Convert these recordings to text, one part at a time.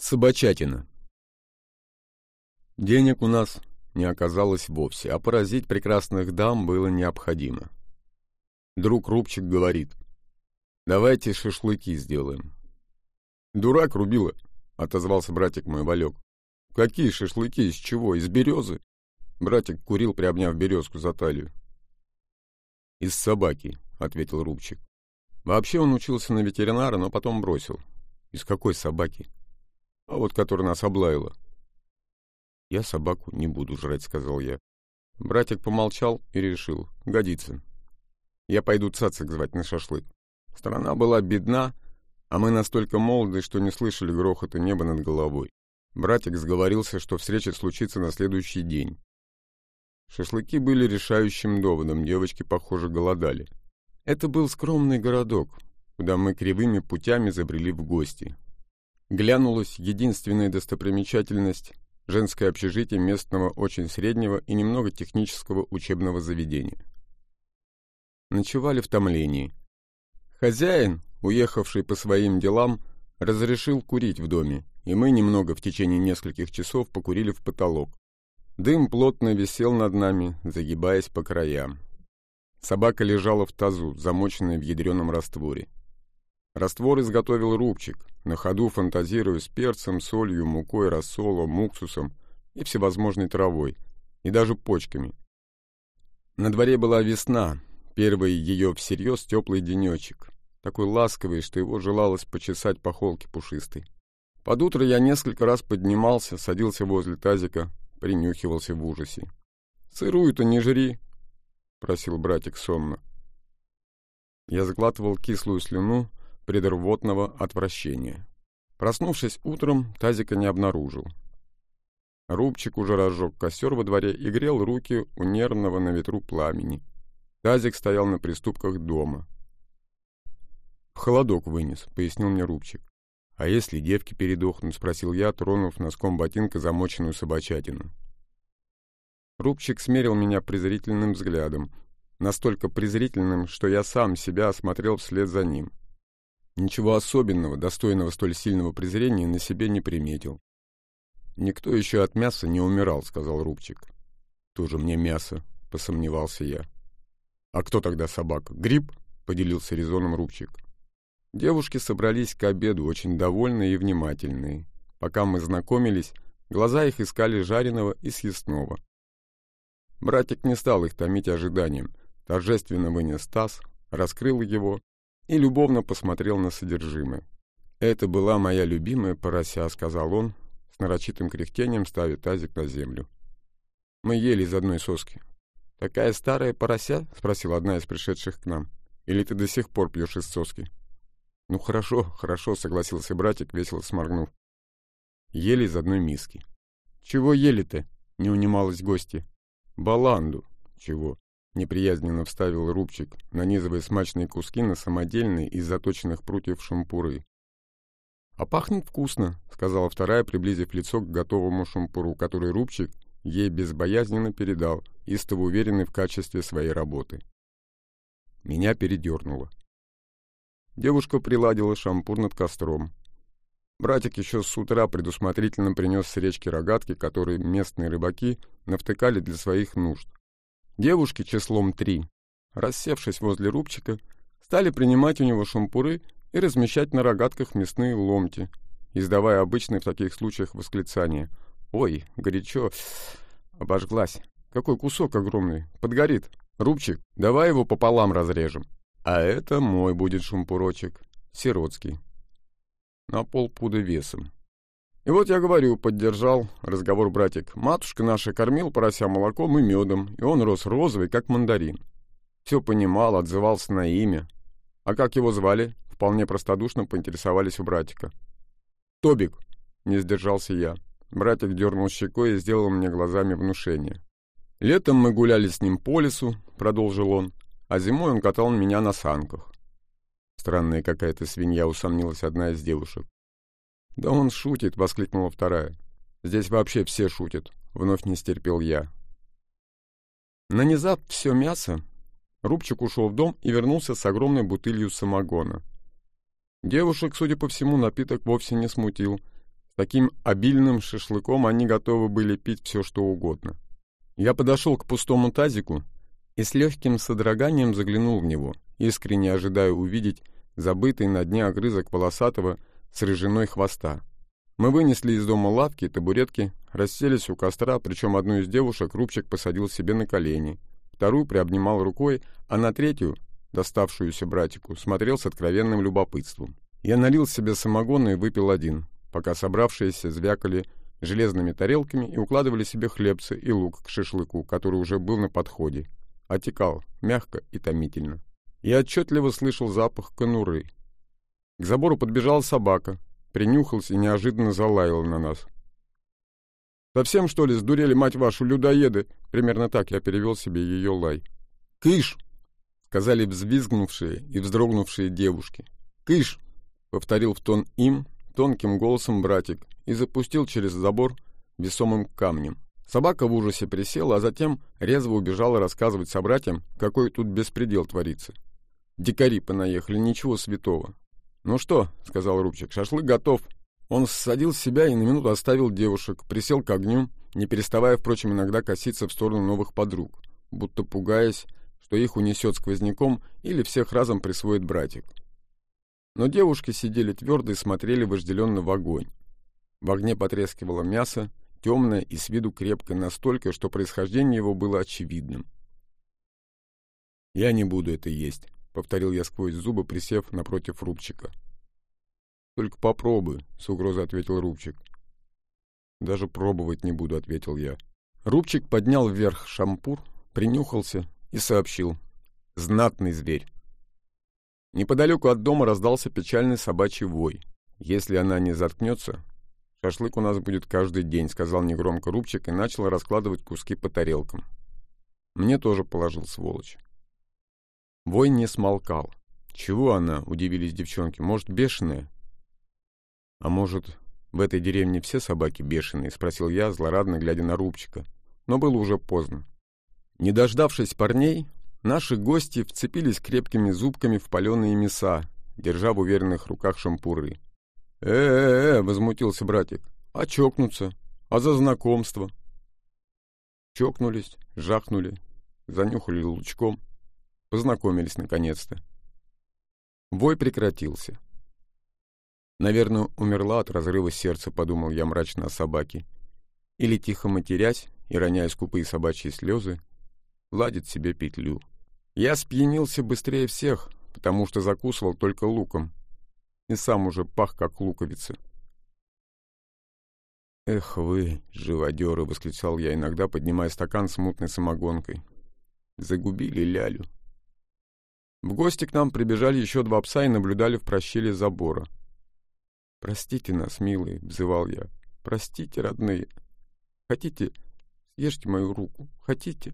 Собачатина. Денег у нас не оказалось вовсе, а поразить прекрасных дам было необходимо. Друг Рубчик говорит, давайте шашлыки сделаем. Дурак, Рубила, отозвался братик мой Валек. Какие шашлыки, из чего, из березы? Братик курил, приобняв березку за талию. Из собаки, ответил Рубчик. Вообще он учился на ветеринара, но потом бросил. Из какой собаки? А вот которая нас облаяла. Я собаку не буду жрать, сказал я. Братик помолчал и решил. Годится. Я пойду цацик звать на шашлык. Страна была бедна, а мы настолько молоды, что не слышали грохота неба над головой. Братик сговорился, что встреча случится на следующий день. Шашлыки были решающим доводом, девочки, похоже, голодали. Это был скромный городок, куда мы кривыми путями забрели в гости. Глянулась единственная достопримечательность – женское общежитие местного очень среднего и немного технического учебного заведения. Ночевали в томлении. Хозяин, уехавший по своим делам, разрешил курить в доме, и мы немного в течение нескольких часов покурили в потолок. Дым плотно висел над нами, загибаясь по краям. Собака лежала в тазу, замоченной в ядреном растворе. Раствор изготовил рубчик, на ходу фантазируя с перцем, солью, мукой, рассолом, уксусом и всевозможной травой, и даже почками. На дворе была весна, первый ее всерьез теплый денечек, такой ласковый, что его желалось почесать по холке пушистой. Под утро я несколько раз поднимался, садился возле тазика, принюхивался в ужасе. «Сырую-то не жри», — просил братик сонно. Я заглатывал кислую слюну, предрвотного отвращения. Проснувшись утром, тазика не обнаружил. Рубчик уже разжег костер во дворе и грел руки у нервного на ветру пламени. Тазик стоял на приступках дома. «В холодок вынес», — пояснил мне Рубчик. «А если девки передохнут?» — спросил я, тронув носком ботинка замоченную собачатину. Рубчик смерил меня презрительным взглядом, настолько презрительным, что я сам себя осмотрел вслед за ним. Ничего особенного, достойного столь сильного презрения, на себе не приметил. «Никто еще от мяса не умирал», — сказал Рубчик. «Тоже мне мясо», — посомневался я. «А кто тогда собака? Гриб?» — поделился резоном Рубчик. Девушки собрались к обеду, очень довольные и внимательные. Пока мы знакомились, глаза их искали жареного и съестного. Братик не стал их томить ожиданием, торжественно вынес таз, раскрыл его и любовно посмотрел на содержимое. «Это была моя любимая порося», — сказал он, с нарочитым кряхтением ставя тазик на землю. «Мы ели из одной соски». «Такая старая порося?» — спросила одна из пришедших к нам. «Или ты до сих пор пьешь из соски?» «Ну хорошо, хорошо», — согласился братик, весело сморгнув. Ели из одной миски. «Чего ели-то?» — не унималась гости. «Баланду». «Чего?» Неприязненно вставил рубчик, нанизывая смачные куски на самодельные из заточенных прутьев шампуры. «А пахнет вкусно», — сказала вторая, приблизив лицо к готовому шампуру, который рубчик ей безбоязненно передал, истово уверенный в качестве своей работы. Меня передернуло. Девушка приладила шампур над костром. Братик еще с утра предусмотрительно принес с речки рогатки, которые местные рыбаки навтыкали для своих нужд. Девушки числом три, рассевшись возле рубчика, стали принимать у него шампуры и размещать на рогатках мясные ломти, издавая обычные в таких случаях восклицания. «Ой, горячо! Обожглась! Какой кусок огромный! Подгорит! Рубчик, давай его пополам разрежем!» «А это мой будет шампурочек, сиротский, на полпуда весом. И вот я говорю, поддержал разговор братик. Матушка наша кормил порося молоком и медом, и он рос розовый, как мандарин. Все понимал, отзывался на имя. А как его звали? Вполне простодушно поинтересовались у братика. «Тобик», — не сдержался я. Братик дернул щекой и сделал мне глазами внушение. «Летом мы гуляли с ним по лесу», — продолжил он, «а зимой он катал меня на санках». Странная какая-то свинья, усомнилась одна из девушек. «Да он шутит!» — воскликнула вторая. «Здесь вообще все шутят!» — вновь не стерпел я. Нанизав все мясо, Рубчик ушел в дом и вернулся с огромной бутылью самогона. Девушек, судя по всему, напиток вовсе не смутил. таким обильным шашлыком они готовы были пить все, что угодно. Я подошел к пустому тазику и с легким содроганием заглянул в него, искренне ожидая увидеть забытый на дне огрызок полосатого с рыжиной хвоста. Мы вынесли из дома лавки и табуретки, расселись у костра, причем одну из девушек Рубчик посадил себе на колени, вторую приобнимал рукой, а на третью, доставшуюся братику, смотрел с откровенным любопытством. Я налил себе самогона и выпил один, пока собравшиеся звякали железными тарелками и укладывали себе хлебцы и лук к шашлыку, который уже был на подходе. Отекал, мягко и томительно. Я отчетливо слышал запах конуры. К забору подбежала собака, принюхался и неожиданно залаял на нас. «Совсем, что ли, сдурели, мать вашу, людоеды?» Примерно так я перевел себе ее лай. «Кыш!» — сказали взвизгнувшие и вздрогнувшие девушки. «Кыш!» — повторил в тон им, тонким голосом братик, и запустил через забор весомым камнем. Собака в ужасе присела, а затем резво убежала рассказывать собратьям, какой тут беспредел творится. Дикари понаехали, ничего святого. «Ну что?» — сказал Рубчик, — «шашлык готов». Он ссадил себя и на минуту оставил девушек, присел к огню, не переставая, впрочем, иногда коситься в сторону новых подруг, будто пугаясь, что их унесет сквозняком или всех разом присвоит братик. Но девушки сидели твердо и смотрели вожделенно в огонь. В огне потрескивало мясо, темное и с виду крепкое настолько, что происхождение его было очевидным. «Я не буду это есть», — повторил я сквозь зубы, присев напротив Рубчика. «Только попробуй», — с угрозой ответил Рубчик. «Даже пробовать не буду», — ответил я. Рубчик поднял вверх шампур, принюхался и сообщил. «Знатный зверь». Неподалеку от дома раздался печальный собачий вой. «Если она не заткнется, шашлык у нас будет каждый день», — сказал негромко Рубчик и начал раскладывать куски по тарелкам. Мне тоже положил сволочь. Вой не смолкал. «Чего она?» — удивились девчонки. «Может, бешеная?» «А может, в этой деревне все собаки бешеные?» — спросил я, злорадно глядя на Рубчика. Но было уже поздно. Не дождавшись парней, Наши гости вцепились крепкими зубками в паленые мяса, держа в уверенных руках шампуры. «Э-э-э!» — возмутился братик. «А чокнуться? А за знакомство?» Чокнулись, жахнули, занюхали лучком, познакомились наконец-то. Вой прекратился. Наверное, умерла от разрыва сердца, подумал я мрачно о собаке. Или, тихо матерясь и роняя скупые собачьи слезы, ладит себе петлю. Я спьянился быстрее всех, потому что закусывал только луком. И сам уже пах, как луковица. «Эх вы, живодеры!» — восклицал я иногда, поднимая стакан с мутной самогонкой. «Загубили лялю». В гости к нам прибежали еще два пса и наблюдали в прощеле забора. «Простите нас, милые!» — взывал я. «Простите, родные! Хотите, съешьте мою руку? Хотите?»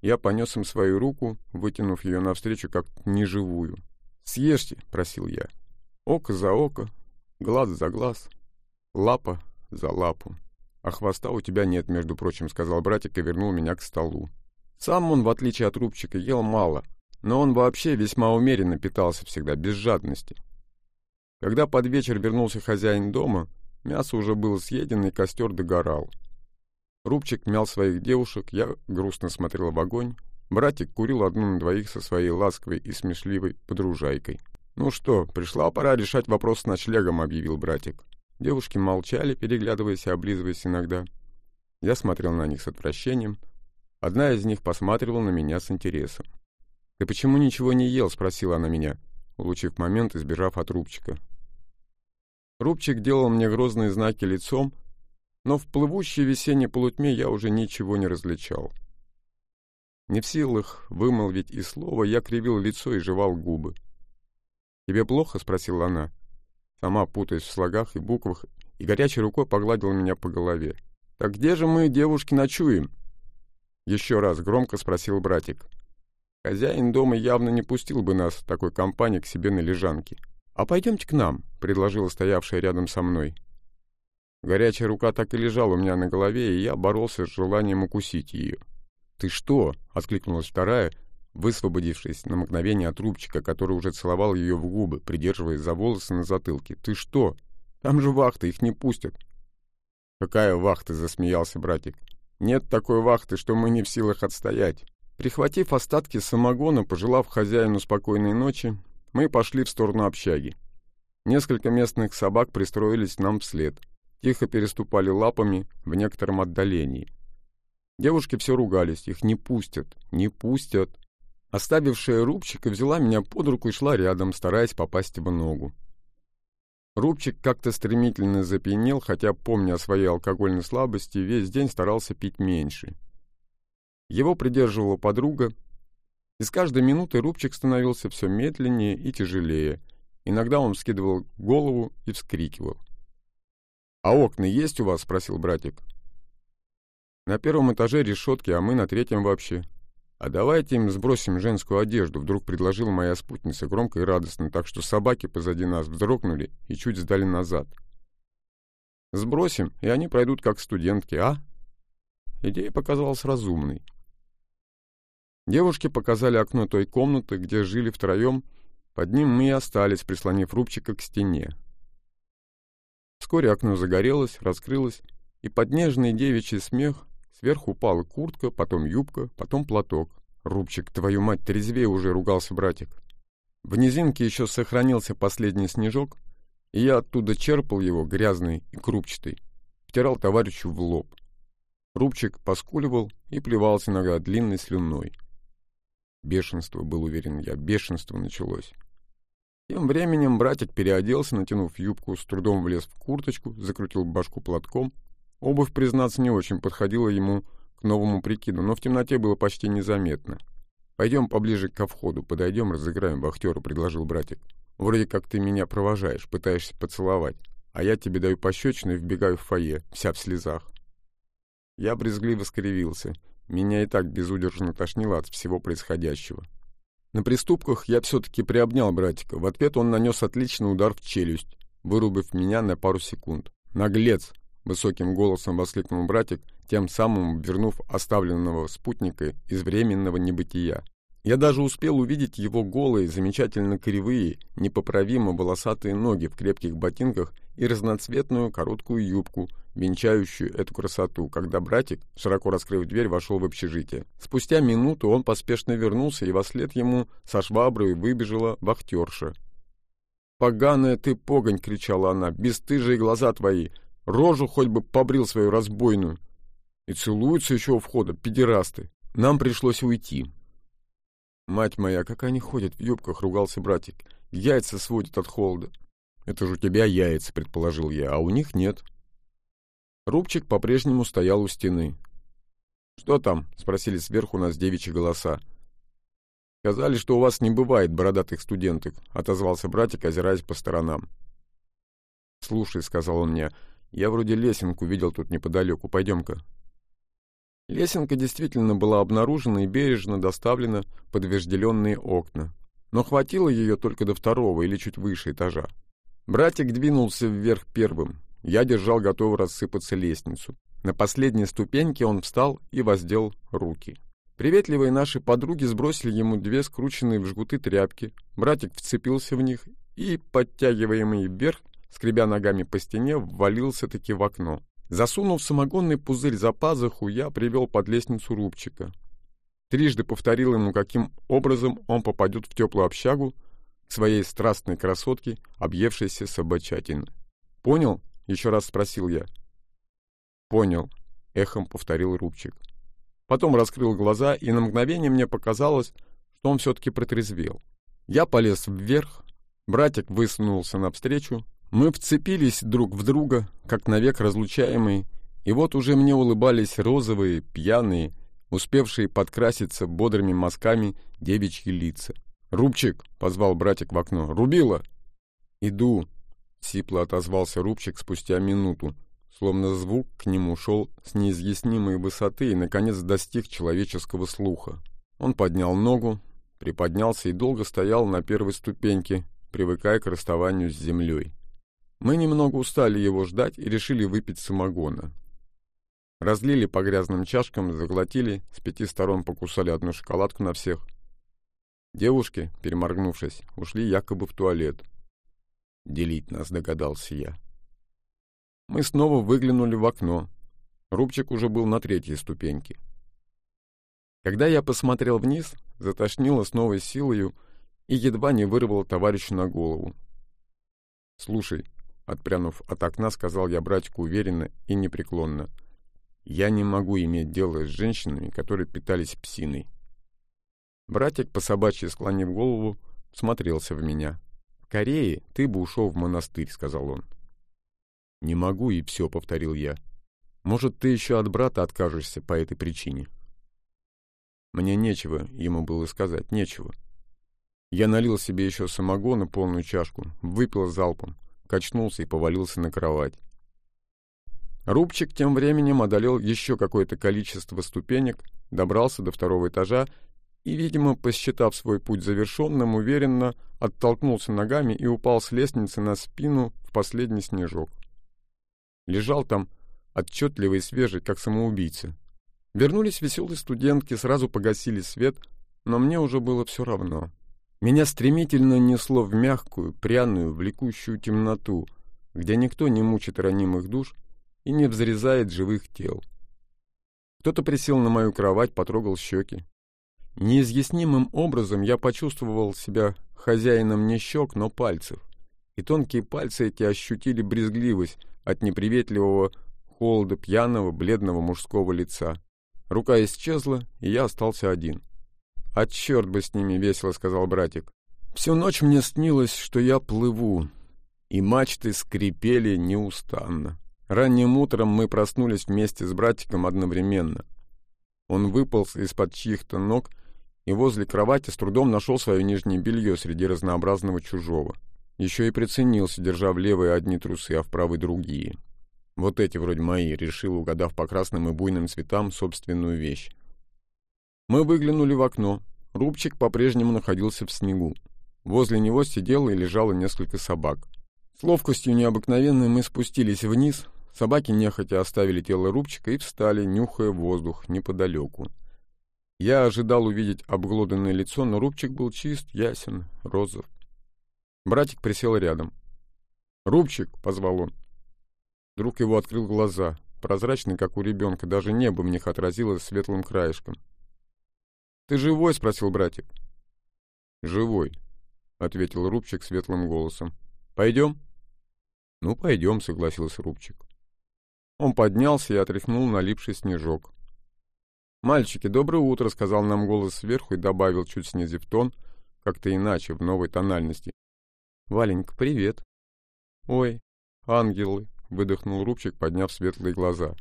Я понес им свою руку, вытянув ее навстречу как неживую. «Съешьте», — просил я. «Око за око, глаз за глаз, лапа за лапу. А хвоста у тебя нет, между прочим», — сказал братик и вернул меня к столу. Сам он, в отличие от Рубчика, ел мало, но он вообще весьма умеренно питался всегда, без жадности. Когда под вечер вернулся хозяин дома, мясо уже было съедено и костер догорал. Рубчик мял своих девушек, я грустно смотрел в огонь. Братик курил одну на двоих со своей ласковой и смешливой подружайкой. «Ну что, пришла пора решать вопрос с ночлегом», — объявил братик. Девушки молчали, переглядываясь и облизываясь иногда. Я смотрел на них с отвращением. Одна из них посматривала на меня с интересом. «Ты почему ничего не ел?» — спросила она меня, улучив момент, избежав от Рубчика. Рубчик делал мне грозные знаки лицом, но в плывущей весенней полутьме я уже ничего не различал. Не в силах вымолвить и слова, я кривил лицо и жевал губы. «Тебе плохо?» — спросила она, сама путаясь в слогах и буквах, и горячей рукой погладила меня по голове. «Так где же мы, девушки, ночуем?» Еще раз громко спросил братик. Хозяин дома явно не пустил бы нас, такой компании, к себе на лежанке. «А пойдемте к нам», — предложила стоявшая рядом со мной. Горячая рука так и лежала у меня на голове, и я боролся с желанием укусить ее. «Ты что?» — откликнулась вторая, высвободившись на мгновение от рубчика, который уже целовал ее в губы, придерживаясь за волосы на затылке. «Ты что? Там же вахта, их не пустят». «Какая вахта?» — засмеялся братик. «Нет такой вахты, что мы не в силах отстоять». Прихватив остатки самогона, пожелав хозяину спокойной ночи, мы пошли в сторону общаги. Несколько местных собак пристроились нам вслед. Тихо переступали лапами в некотором отдалении. Девушки все ругались, их не пустят, не пустят. Оставившая Рубчика взяла меня под руку и шла рядом, стараясь попасть в ногу. Рубчик как-то стремительно запьянел, хотя, помня о своей алкогольной слабости, весь день старался пить меньше. Его придерживала подруга, и с каждой минутой Рубчик становился все медленнее и тяжелее. Иногда он вскидывал голову и вскрикивал. «А окна есть у вас?» — спросил братик. «На первом этаже решетки, а мы на третьем вообще». «А давайте им сбросим женскую одежду», — вдруг предложила моя спутница громко и радостно, так что собаки позади нас вздрогнули и чуть сдали назад. «Сбросим, и они пройдут как студентки, а?» Идея показалась разумной. Девушки показали окно той комнаты, где жили втроем. Под ним мы и остались, прислонив рубчика к стене. Вскоре окно загорелось, раскрылось, и под нежный девичий смех сверху упала куртка, потом юбка, потом платок. «Рубчик, твою мать, трезвее уже!» — ругался братик. В низинке еще сохранился последний снежок, и я оттуда черпал его, грязный и крупчатый, втирал товарищу в лоб. Рубчик поскуливал и плевался иногда длинной слюной. Бешенство, был уверен я, бешенство началось. Тем временем братик переоделся, натянув юбку, с трудом влез в курточку, закрутил башку платком. Обувь, признаться, не очень подходила ему к новому прикиду, но в темноте было почти незаметно. «Пойдем поближе к входу, подойдем, разыграем вахтеру», — предложил братик. «Вроде как ты меня провожаешь, пытаешься поцеловать, а я тебе даю пощечину и вбегаю в фойе, вся в слезах». Я брезгливо скривился. Меня и так безудержно тошнило от всего происходящего. На приступках я все-таки приобнял братика. В ответ он нанес отличный удар в челюсть, вырубив меня на пару секунд. «Наглец!» — высоким голосом воскликнул братик, тем самым вернув оставленного спутника из временного небытия. Я даже успел увидеть его голые, замечательно кривые, непоправимо волосатые ноги в крепких ботинках и разноцветную короткую юбку — венчающую эту красоту, когда братик, широко раскрыв дверь, вошел в общежитие. Спустя минуту он поспешно вернулся, и во след ему со шваброй выбежала вахтерша. «Поганая ты погонь!» — кричала она. «Бесстыжие глаза твои! Рожу хоть бы побрил свою разбойную!» И целуются еще у входа, педерасты. Нам пришлось уйти. «Мать моя, как они ходят в юбках!» — ругался братик. «Яйца сводят от холода». «Это же у тебя яйца», — предположил я, — «а у них нет». Рубчик по-прежнему стоял у стены. «Что там?» — спросили сверху нас девичьи голоса. «Сказали, что у вас не бывает бородатых студенток», — отозвался братик, озираясь по сторонам. «Слушай», — сказал он мне, — «я вроде лесенку видел тут неподалеку. Пойдем-ка». Лесенка действительно была обнаружена и бережно доставлена под вожделенные окна. Но хватило ее только до второго или чуть выше этажа. Братик двинулся вверх первым. Я держал готовую рассыпаться лестницу. На последней ступеньке он встал и воздел руки. Приветливые наши подруги сбросили ему две скрученные в жгуты тряпки. Братик вцепился в них и, подтягиваемый вверх, скребя ногами по стене, ввалился-таки в окно. Засунув самогонный пузырь за пазуху, я привел под лестницу рубчика. Трижды повторил ему, каким образом он попадет в теплую общагу к своей страстной красотке, объевшейся собачатины. «Понял?» — еще раз спросил я. «Понял», — эхом повторил Рубчик. Потом раскрыл глаза, и на мгновение мне показалось, что он все-таки протрезвел. Я полез вверх, братик высунулся навстречу, мы вцепились друг в друга, как навек разлучаемые, и вот уже мне улыбались розовые, пьяные, успевшие подкраситься бодрыми мазками девичьи лица. «Рубчик!» — позвал братик в окно. «Рубила!» «Иду!» Сипло отозвался Рубчик спустя минуту, словно звук к нему шел с неизъяснимой высоты и, наконец, достиг человеческого слуха. Он поднял ногу, приподнялся и долго стоял на первой ступеньке, привыкая к расставанию с землей. Мы немного устали его ждать и решили выпить самогона. Разлили по грязным чашкам, заглотили, с пяти сторон покусали одну шоколадку на всех. Девушки, переморгнувшись, ушли якобы в туалет. Делить нас, догадался я. Мы снова выглянули в окно. Рубчик уже был на третьей ступеньке. Когда я посмотрел вниз, затошнило с новой силою и едва не вырвало товарищу на голову. «Слушай», — отпрянув от окна, сказал я братику уверенно и непреклонно, «я не могу иметь дело с женщинами, которые питались псиной». Братик, по собачьи склонив голову, смотрелся в меня. «В Корее ты бы ушел в монастырь», — сказал он. «Не могу, и все», — повторил я. «Может, ты еще от брата откажешься по этой причине?» Мне нечего ему было сказать, нечего. Я налил себе еще самогона полную чашку, выпил залпом, качнулся и повалился на кровать. Рубчик тем временем одолел еще какое-то количество ступенек, добрался до второго этажа и, видимо, посчитав свой путь завершенным, уверенно оттолкнулся ногами и упал с лестницы на спину в последний снежок. Лежал там отчетливый и свежий, как самоубийца. Вернулись веселые студентки, сразу погасили свет, но мне уже было все равно. Меня стремительно несло в мягкую, пряную, влекущую темноту, где никто не мучит ранимых душ и не взрезает живых тел. Кто-то присел на мою кровать, потрогал щеки. Неизъяснимым образом я почувствовал себя хозяином не щек, но пальцев. И тонкие пальцы эти ощутили брезгливость от неприветливого холода пьяного, бледного мужского лица. Рука исчезла, и я остался один. «А черт бы с ними весело», — сказал братик. «Всю ночь мне снилось, что я плыву, и мачты скрипели неустанно. Ранним утром мы проснулись вместе с братиком одновременно. Он выполз из-под чьих-то ног и возле кровати с трудом нашел свое нижнее белье среди разнообразного чужого. Еще и приценился, держа в левой одни трусы, а в правой другие. Вот эти вроде мои, решил, угадав по красным и буйным цветам собственную вещь. Мы выглянули в окно. Рубчик по-прежнему находился в снегу. Возле него сидело и лежало несколько собак. С ловкостью необыкновенной мы спустились вниз, собаки нехотя оставили тело Рубчика и встали, нюхая воздух неподалеку. Я ожидал увидеть обглоданное лицо, но Рубчик был чист, ясен, розов. Братик присел рядом. «Рубчик!» — позвал он. Друг его открыл глаза, прозрачный, как у ребенка, даже небо в них отразилось светлым краешком. «Ты живой?» — спросил братик. «Живой», — ответил Рубчик светлым голосом. «Пойдем?» «Ну, пойдем», — согласился Рубчик. Он поднялся и отряхнул налипший снежок. «Мальчики, доброе утро», — сказал нам голос сверху и добавил, чуть снизив тон, как-то иначе, в новой тональности. «Валенька, привет». «Ой, ангелы», — выдохнул Рубчик, подняв светлые глаза.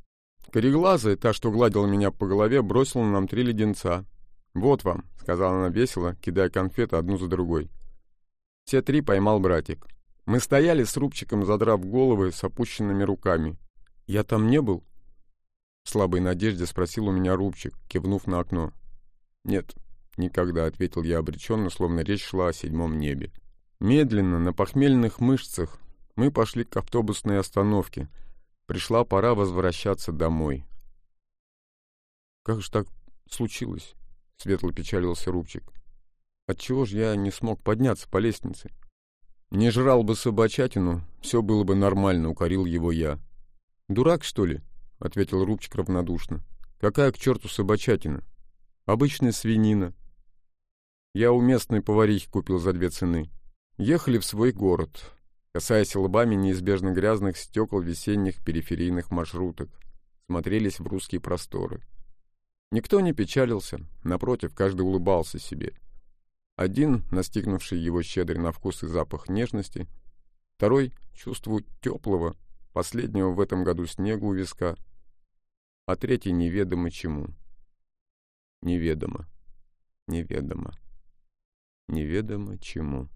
Кореглазая, та, что гладила меня по голове, бросила нам три леденца. «Вот вам», — сказала она весело, кидая конфеты одну за другой. Все три поймал братик. Мы стояли с Рубчиком, задрав головы с опущенными руками. «Я там не был?» В слабой надежде спросил у меня Рубчик, кивнув на окно. «Нет, никогда», — ответил я обреченно, словно речь шла о седьмом небе. Медленно, на похмельных мышцах, мы пошли к автобусной остановке. Пришла пора возвращаться домой. «Как же так случилось?» — светло печалился Рубчик. «Отчего же я не смог подняться по лестнице?» «Не жрал бы собачатину, все было бы нормально», — укорил его я. «Дурак, что ли?» — ответил Рубчик равнодушно. «Какая к черту собачатина? Обычная свинина. Я у местной поварихи купил за две цены. Ехали в свой город, касаясь лбами неизбежно грязных стекол весенних периферийных маршруток, смотрелись в русские просторы. Никто не печалился, напротив, каждый улыбался себе. Один, настигнувший его щедрый на вкус и запах нежности, второй — чувству теплого, последнего в этом году снегу у виска, а третий — неведомо чему. Неведомо, неведомо, неведомо чему.